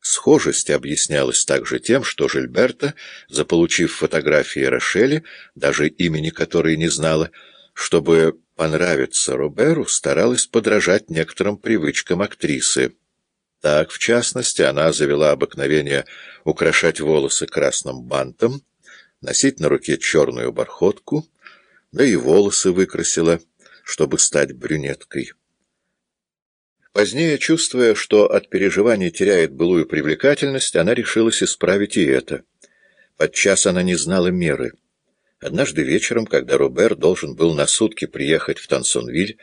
Схожесть объяснялась также тем, что Жильберта, заполучив фотографии Рошели, даже имени которой не знала, чтобы понравиться Роберу, старалась подражать некоторым привычкам актрисы. Так, в частности, она завела обыкновение украшать волосы красным бантом, носить на руке черную бархотку, да и волосы выкрасила, чтобы стать брюнеткой. Позднее, чувствуя, что от переживаний теряет былую привлекательность, она решилась исправить и это. Подчас она не знала меры. Однажды вечером, когда Робер должен был на сутки приехать в Тансонвиль,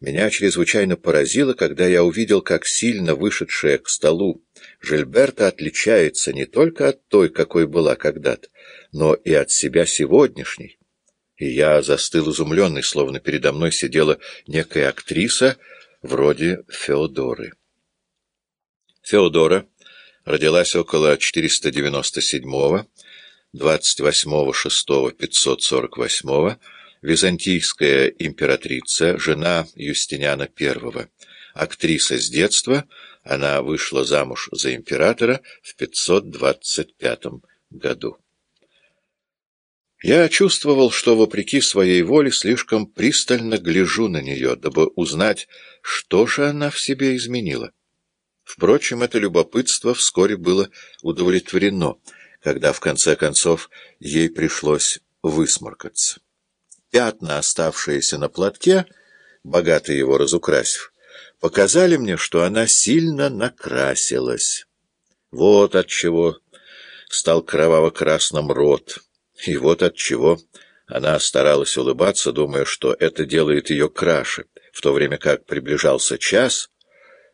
меня чрезвычайно поразило, когда я увидел, как сильно вышедшая к столу Жильберта отличается не только от той, какой была когда-то, но и от себя сегодняшней. И я застыл изумленный, словно передо мной сидела некая актриса, вроде Феодоры. Феодора родилась около 497-го, 28.06.548 византийская императрица, жена Юстиниана I. Актриса с детства, она вышла замуж за императора в 525 году. Я чувствовал, что, вопреки своей воле, слишком пристально гляжу на нее, дабы узнать, что же она в себе изменила. Впрочем, это любопытство вскоре было удовлетворено, когда, в конце концов, ей пришлось высморкаться. Пятна, оставшиеся на платке, богато его разукрасив, показали мне, что она сильно накрасилась. Вот отчего стал кроваво-красным рот. И вот от чего она старалась улыбаться, думая, что это делает ее краше, в то время как приближался час,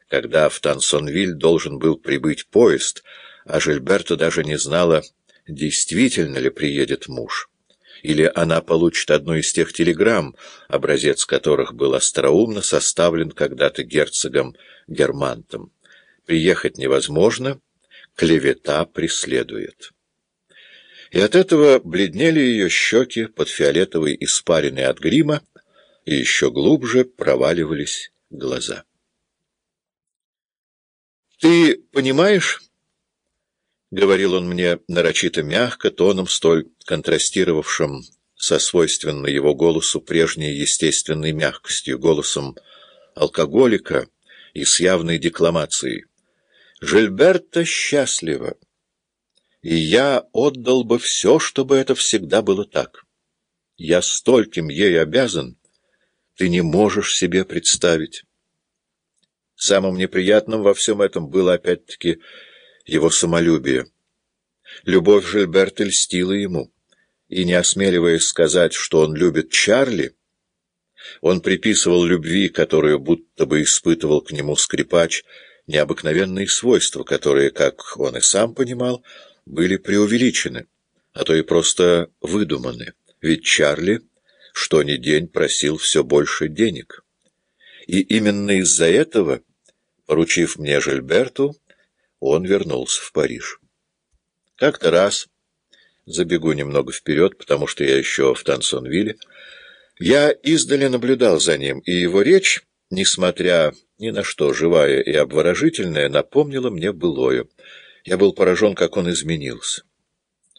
когда в Тансонвиль должен был прибыть поезд, а Жильберта даже не знала, действительно ли приедет муж. Или она получит одну из тех телеграмм, образец которых был остроумно составлен когда-то герцогом Германтом. Приехать невозможно, клевета преследует и от этого бледнели ее щеки под фиолетовой испариной от грима, и еще глубже проваливались глаза. «Ты понимаешь?» — говорил он мне нарочито мягко, тоном столь контрастировавшим со свойственной его голосу прежней естественной мягкостью, голосом алкоголика и с явной декламацией. «Жильберта счастлива!» И я отдал бы все, чтобы это всегда было так. Я стольким ей обязан, ты не можешь себе представить. Самым неприятным во всем этом было опять-таки его самолюбие. Любовь Жильберта льстила ему, и, не осмеливаясь сказать, что он любит Чарли, он приписывал любви, которую будто бы испытывал к нему скрипач, необыкновенные свойства, которые, как он и сам понимал, были преувеличены, а то и просто выдуманы, ведь Чарли что ни день просил все больше денег. И именно из-за этого, поручив мне Жильберту, он вернулся в Париж. Как-то раз, забегу немного вперед, потому что я еще в Тансонвилле, я издали наблюдал за ним, и его речь, несмотря ни на что живая и обворожительная, напомнила мне былое — я был поражен, как он изменился.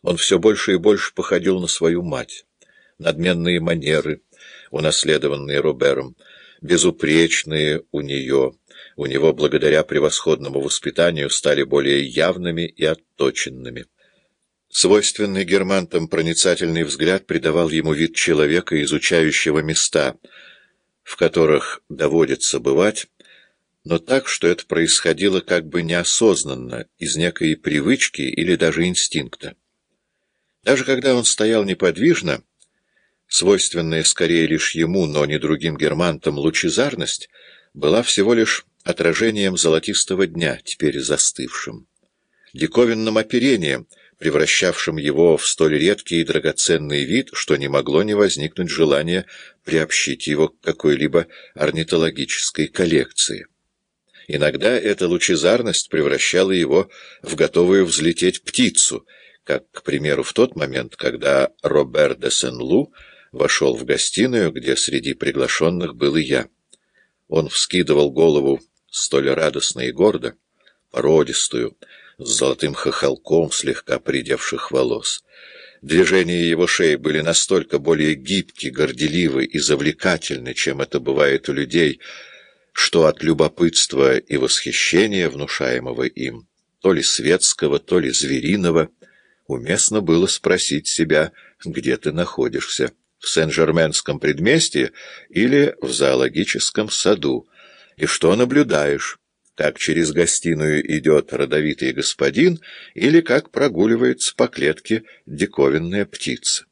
Он все больше и больше походил на свою мать. Надменные манеры, унаследованные Робером, безупречные у нее, у него благодаря превосходному воспитанию стали более явными и отточенными. Свойственный германтам проницательный взгляд придавал ему вид человека, изучающего места, в которых доводится бывать, но так, что это происходило как бы неосознанно, из некой привычки или даже инстинкта. Даже когда он стоял неподвижно, свойственная скорее лишь ему, но не другим германтам, лучезарность была всего лишь отражением золотистого дня, теперь застывшим, диковинным оперением, превращавшим его в столь редкий и драгоценный вид, что не могло не возникнуть желания приобщить его к какой-либо орнитологической коллекции. Иногда эта лучезарность превращала его в готовую взлететь птицу, как, к примеру, в тот момент, когда Робер де Сен-Лу вошел в гостиную, где среди приглашенных был и я. Он вскидывал голову столь радостно и гордо, породистую, с золотым хохолком слегка придевших волос. Движения его шеи были настолько более гибки, горделивы и завлекательны, чем это бывает у людей, что от любопытства и восхищения, внушаемого им, то ли светского, то ли звериного, уместно было спросить себя, где ты находишься, в Сен-Жерменском предместье или в зоологическом саду, и что наблюдаешь, как через гостиную идет родовитый господин или как прогуливается по клетке диковинная птица.